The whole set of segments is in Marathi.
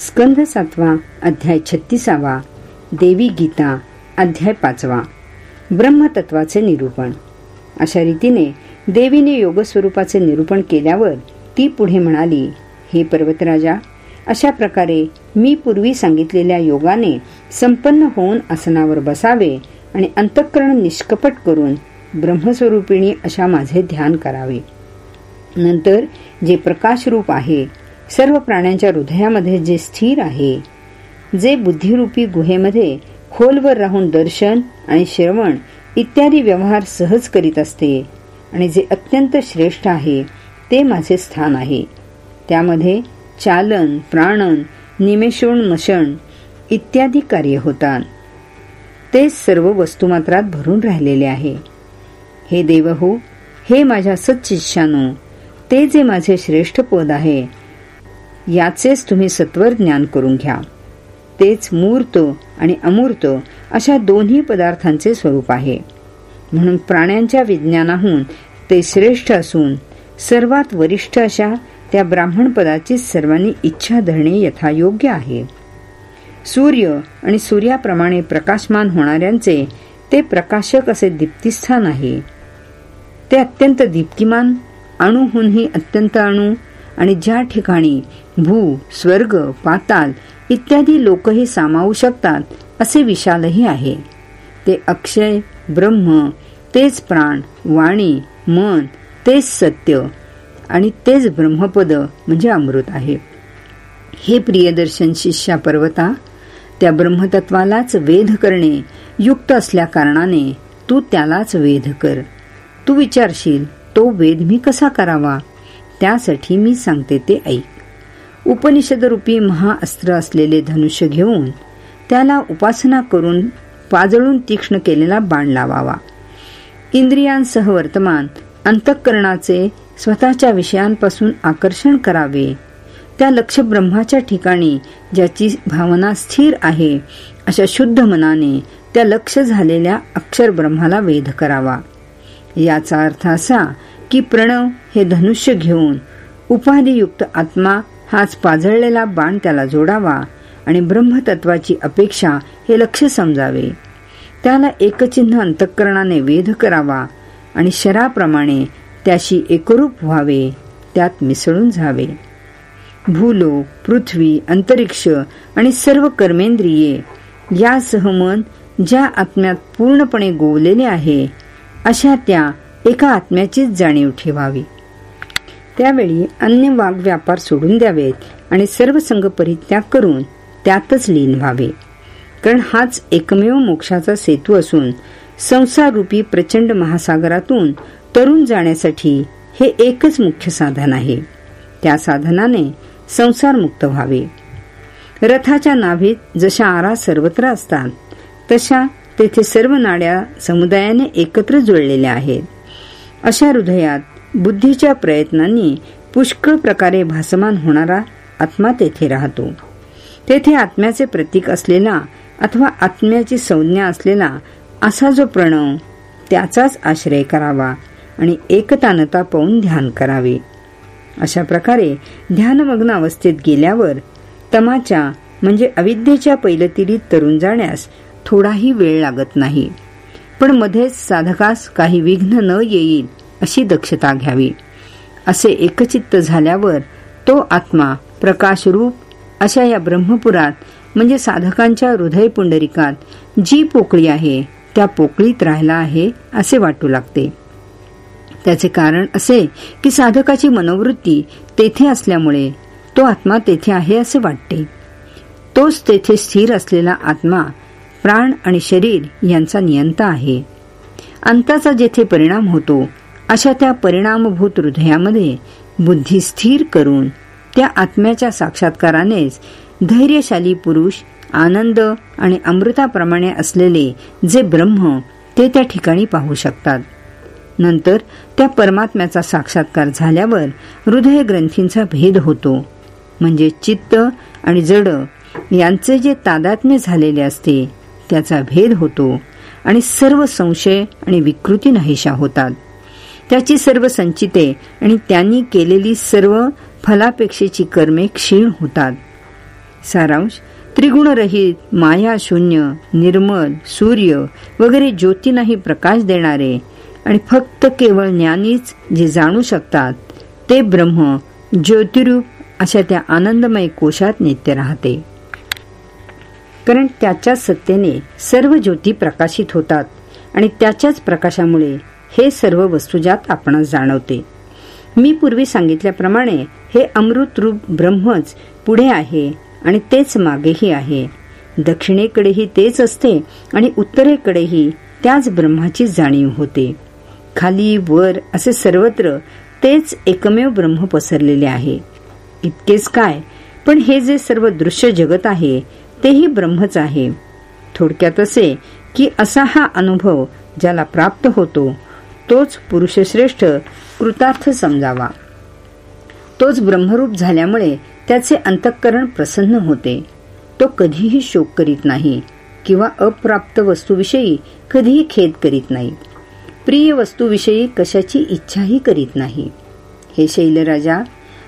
स्कंध सातवा अध्याय छत्तीसावा देवी गीता अध्याय पाचवा. ब्रह्मतत्वाचे निरूपण. अशा रीतीने देवीने योगस्वरूपाचे निरूपण केल्यावर ती पुढे म्हणाली हे पर्वतराजा अशा प्रकारे मी पूर्वी सांगितलेल्या योगाने संपन्न होऊन आसनावर बसावे आणि अंतःकरण निष्कपट करून ब्रह्मस्वरूपिणी अशा माझे ध्यान करावे. नंतर जे प्रकाशरूप आहे सर्व प्राण्यांच्या हृदयामध्ये जे स्थिर आहे जे बुद्धिरूपी गुहेमध्ये खोलवर राहून दर्शन आणि श्रवण इत्यादी व्यवहार सहज करीत असते आणि जे अत्यंत श्रेष्ठ आहे ते माझे स्थान आहे. त्यामध्ये चालन प्राणन निमेषोन्मशन इत्यादी कार्य होतात. ते सर्व वस्तुमात्रात भरून राहिलेले आहे. हे देवहो हे माझ्या सच्चिशानो ते जे माझे श्रेष्ठ पद आहे याचेच तुम्ही सत्वर ज्ञान करून घ्या. तेच मूर्त आणि अमूर्त अशा दोन्ही पदार्थांचे स्वरूप आहे. म्हणून प्राण्यांच्या विज्ञानाहून ते श्रेष्ठ असून सर्वात वरिष्ठ अशा त्या ब्राह्मण पदाची सर्वांनी इच्छा धरणे यथायोग्य आहे. सूर्य आणि सूर्याप्रमाणे प्रकाशमान होणाऱ्यांचे ते प्रकाशक असे दीप्तिस्थान आहे. ते अत्यंत दीप्तिमान अणुहूनही अत्यंत अणू आणि ज्या ठिकाणी भू स्वर्ग पाताल इत्यादी लोकही सामावू शकतात असे विशालही आहे. ते अक्षय ब्रह्म तेच प्राण वाणी मन तेच सत्य आणि तेच ब्रह्मपद म्हणजे अमृत आहे. हे प्रियदर्शन शिष्या पर्वता त्या ब्रह्मतत्वालाच वेध करणे युक्त असल्या कारणाने तू त्यालाच वेध कर. तू विचारशील तो वेध मी कसा करावा? त्यासाठी मी सांगते ते ऐक. उपनिषदरूपी महाअस्त्र असलेले धनुष्य घेऊन त्याला उपासना करून पाजळून तीक्ष्ण केलेला बाण लावावा. इंद्रियांसह वर्तमान अंतःकरणाचे स्वतःच्या विषयांपासून आकर्षण करावे. त्या लक्ष ब्रह्माच्या ठिकाणी ज्याची भावना स्थिर आहे अशा शुद्ध मनाने त्या लक्ष झालेल्या अक्षर ब्रह्माला वेध करावा. याचा अर्थ असा की प्रणव हे धनुष्य घेऊन उपाधियुक्त आत्मा हाच पाझळलेला बाण त्याला जोडावा आणि ब्रह्मतत्वाची अपेक्षा हे लक्ष समजावे. त्याला एकचिन्ह अंतःकरणाने वेध करावा आणि शराप्रमाणे त्याशी एकरूप व्हावे त्यात मिसळून जावे. भूलो पृथ्वी अंतरिक्ष आणि सर्व कर्मेंद्रिये यासह मन ज्या आत्म्यात पूर्णपणे गोवलेले आहे अशा त्या एका आत्म्याचीच जाणीव ठेवावी. त्यावेळी अन्य वाघ व्यापार सोडून द्यावेत आणि सर्व संघ परित्याग करून त्यातच लीन व्हावे. कारण हाच एकमेव मोक्षाचा सेतू असून संसार रूपी प्रचंड महासागरातून तरुण जाण्यासाठी हे एकच मुख्य साधन आहे. त्या साधनाने संसार मुक्त व्हावे. रथाच्या नाभीत जशा आरा सर्वत्र असतात तशा तेथे सर्व नाड्या समुदायाने एकत्र जुळलेल्या आहेत. अशा हृदयात बुद्धीच्या प्रयत्नांनी पुष्कळ प्रकारे भासमान होणारा आत्मा तेथे राहतो. तेथे आत्म्याचे प्रतीक असलेला अथवा आत्म्याची संज्ञा असलेला असा जो प्रणव त्याचाच आश्रय करावा आणि एकतानता पाहून ध्यान करावे. अशा प्रकारे ध्यानमग्न अवस्थेत गेल्यावर तमाच्या म्हणजे अविद्येच्या पैलतीरीत तरुण जाण्यास थोडाही वेळ लागत नाही. पण मध्येच साधकास काही विघ्न न येईल अशी दक्षता घ्यावी. असे एकचित्त झाल्यावर तो आत्मा प्रकाशरूप अशा या ब्रह्मपुरात म्हणजे साधकांच्या हृदय पुंडरिकात जी पोकळी आहे त्या पोकळीत राहिला आहे असे वाटू लागते. त्याचे कारण असे की साधकाची मनोवृत्ती तेथे असल्यामुळे तो आत्मा तेथे आहे असे वाटते. तोच तेथे स्थिर असलेला आत्मा प्राण आणि शरीर यांचा नियंता आहे. अंताचा जेथे परिणाम होतो अशा त्या परिणामभूत हृदयामध्ये बुद्धी स्थिर करून त्या आत्म्याच्या साक्षात्कारानेच धैर्यशाली पुरुष आनंद आणि अमृताप्रमाणे असलेले जे ब्रह्म ते त्या ठिकाणी पाहू शकतात. नंतर त्या परमात्म्याचा साक्षात्कार झाल्यावर हृदय ग्रंथींचा भेद होतो. म्हणजे चित्त आणि जड यांचे जे तादात्म्य झालेले असते त्याचा भेद होतो आणि सर्व संशय आणि विकृती नाहीशा होतात. त्याची सर्व संचिते आणि त्यांनी केलेली सर्व फलापेक्षेची कर्मे क्षीण होतात. सारांश त्रिगुणरहित माया शून्य निर्मल सूर्य वगैरे ज्योतींनाही प्रकाश देणारे आणि फक्त केवळ ज्ञानीच जे जाणू शकतात ते ब्रह्म ज्योतिरूप अशा त्या आनंदमय कोशात नित्य राहते. कारण त्याच्याच सत्तेने सर्व ज्योती प्रकाशित होतात आणि त्याच्याच प्रकाशामुळे हे सर्व वस्तुजात आपण जाणवते. मी पूर्वी सांगितल्याप्रमाणे हे अमृत रूप ब्रह्मच पुढे आहे आणि तेच मागेही आहे. दक्षिणेकडेही तेच असते आणि उत्तरेकडेही त्याच ब्रह्माची जाणीव होते. खाली वर असे सर्वत्र तेच एकमेव ब्रह्म पसरलेले आहे. इतकेच काय पण हे जे सर्व दृश्य जगत आहे तेही ब्रह्मच आहे. थोडक्यात असे की असा हा अनुभव ज्याला प्राप्त होतो तोच पुरुषश्रेष्ठ कृतार्थ समजावा. तोच ब्रह्मरूप झाल्यामुळे त्याचे अंतःकरण प्रसन्न होते. तो कधीही शोक करीत नाही किंवा अप्राप्त वस्तूविषयी कधीही खेद करीत नाही. प्रिय वस्तूविषयी कशाची इच्छाही करीत नाही. हे शैलराजा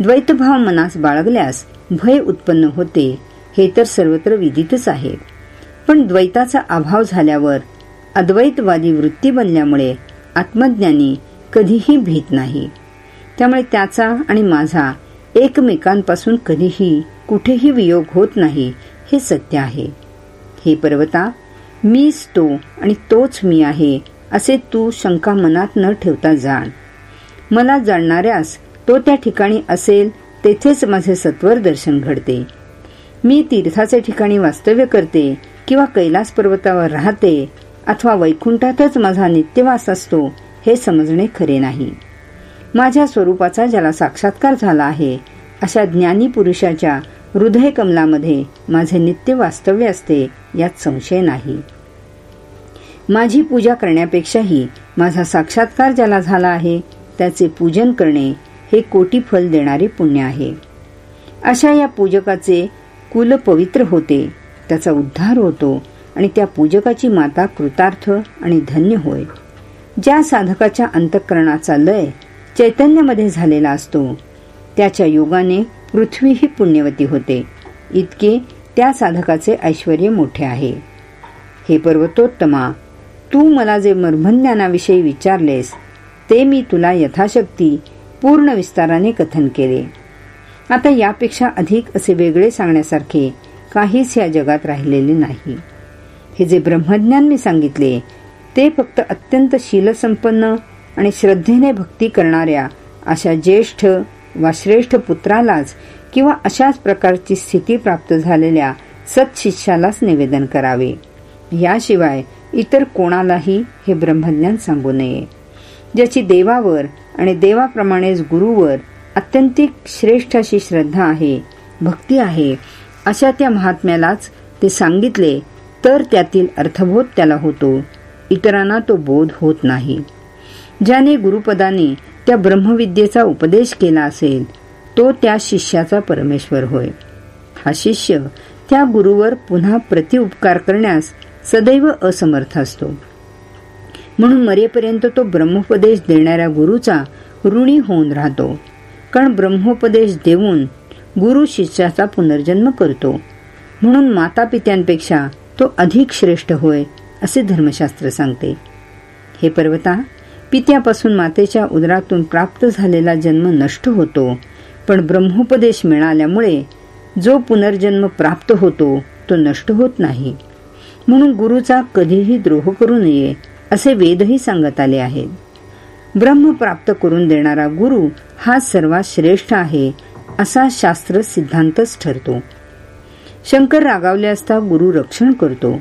द्वैतभाव मनास बाळगल्यास भय उत्पन्न होते हे तर सर्वत्र विदितच आहे. पण द्वैताचा अभाव झाल्यावर अद्वैतवादी वृत्ती बनल्यामुळे आत्मज्ञानी कधीही भीत नाही. त्यामुळे त्याचा आणि माझा एकमेकांपासून कधीही कुठेही वियोग होत नाही हे सत्य आहे. हे पर्वता मीच तो आणि तोच मी आहे असे तू शंका मनात न ठेवता जाण. मला जाणणाऱ्यास तो त्या ठिकाणी असेल तेथेच माझे सत्वर दर्शन घडते. मी तीर्थाचे ठिकाणी वास्तव्य करते किंवा कैलास पर्वतावर राहते अथवा वैकुंठातच माझा नित्यवास असतो हे समजणे खरे नाही. माझ्या स्वरूपाचा ज्याला साक्षात्कार झाला आहे अशा ज्ञानी पुरुषाच्या हृदय कमलामध्ये माझे नित्य वास्तव्य असते यात संशय नाही. माझी पूजा करण्यापेक्षाही माझा साक्षात्कार ज्याला झाला आहे त्याचे पूजन करणे हे कोटी फल देणारे पुण्य आहे. अशा या पूजकाचे कुल पवित्र होते. त्याचा उद्धार होतो आणि त्या पूजकाची माता कृतार्थ आणि धन्य होय. ज्या साधकाच्या अंतःकरणाचा लय चैतन्यामध्ये झालेला असतो त्याच्या योगाने पृथ्वी ही पुण्यवती होते. इतके त्या साधकाचे ऐश्वर मोठे आहे. हे पर्वतोत्तमा तू मला जे मर्मज्ञानाविषयी विचारलेस ते मी तुला यथाशक्ती पूर्ण विस्ताराने कथन केले. आता यापेक्षा अधिक असे वेगळे सांगण्यासारखे काहीच या जगात राहिलेले नाही. हे जे ब्रह्मज्ञान मी सांगितले ते फक्त अत्यंत शीलसंपन्न आणि श्रद्धेने भक्ती करणाऱ्या अशा ज्येष्ठ वा श्रेष्ठ पुत्रालाच किंवा अशाच प्रकारची स्थिती प्राप्त झालेल्या सत्शिष्यालाच निवेदन करावे. याशिवाय इतर कोणालाही हे ब्रह्मज्ञान सांगू नये. ज्याची देवावर आणि देवाप्रमाणेच गुरुवर अत्यंतिक श्रेष्ठ अशी श्रद्धा आहे भक्ती आहे. अशा त्या महात्म्यालाच ते सांगितले तर त्यातील अर्थबोध त्याला होतो. इतरांना तो बोध होत नाही. ज्याने गुरुपदाने त्या ब्रह्मविद्येचा उपदेश केला असेल तो त्या शिष्याचा परमेश्वर होय. हा शिष्य त्या गुरुवर पुन्हा प्रतिउपकार करण्यास सदैव असमर्थ असतो. म्हणून मरेपर्यंत तो ब्रह्मोपदेश देणाऱ्या गुरुचा ऋणी होऊन राहतो. कारण ब्रह्मोपदेश देऊन गुरु शिष्याचा पुनर्जन्म करतो. म्हणून माता पित्यांपेक्षा तो अधिक श्रेष्ठ होय असे धर्मशास्त्र सांगते. हे पर्वता पित्यापासून मातेच्या उदरातून प्राप्त झालेला जन्म नष्ट होतो पण ब्रह्मोपदेश मिळाल्यामुळे जो पुनर्जन्म प्राप्त होतो तो नष्ट होत नाही. म्हणून गुरुचा कधीही द्रोह करू नये असे वेदही सांगत आले आहेत. ब्रह्म प्राप्त करून देणारा गुरु हा सर्वात श्रेष्ठ आहे असा शास्त्र सिद्धांतच ठरतो. शंकर रागावले असता गुरु रक्षण करतो.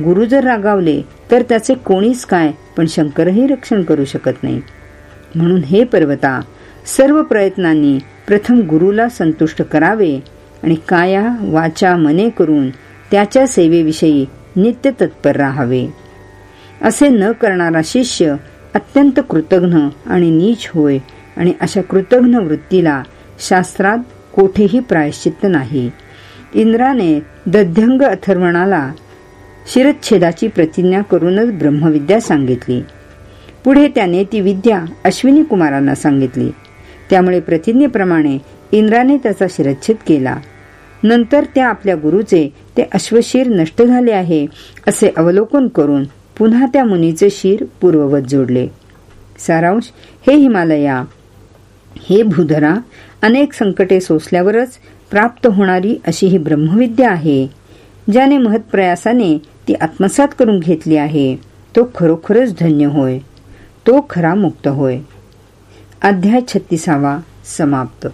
गुरु जर रागावले तर त्याचे कोणीच काय पण शंकरही रक्षण करू शकत नाही. म्हणून हे पर्वता सर्व प्रयत्नांनी प्रथम गुरुला संतुष्ट करावे आणि काया वाचा मने करून त्याच्या सेवेविषयी नित्य तत्पर राहावे. असे न करणारा शिष्य अत्यंत कृतघ्न आणि नीच होय आणि अशा कृतघ्न वृत्तीला शास्त्रात कोठेही प्रायश्चित्त नाही. इंद्राने दध्यंग अथर्वणाला शिरच्छेदाची प्रतिज्ञा करूनच ब्रह्मविद्या सांगितली. पुढे त्याने ती विद्या अश्विनी कुमारांना सांगितली. त्यामुळे प्रतिज्ञेप्रमाणे इंद्राने त्याचा शिरच्छेद केला. नंतर त्या आपल्या गुरुचे ते अश्वशीर नष्ट झाले आहे असे अवलोकन करून पुन्हा त्या मुनीचे शिर पूर्ववत जोडले. सारांश हे हिमालया हे भूधरा अनेक संकटे सोसल्यावरच प्राप्त होणारी अशी ही ब्रह्मविद्या आहे ज्याने महत्प्रयासाने ती आत्मसात करून घेतली आहे. तो खरोखरच धन्य होय. तो खरा मुक्त होय. अध्याय छत्तीसावा समाप्त.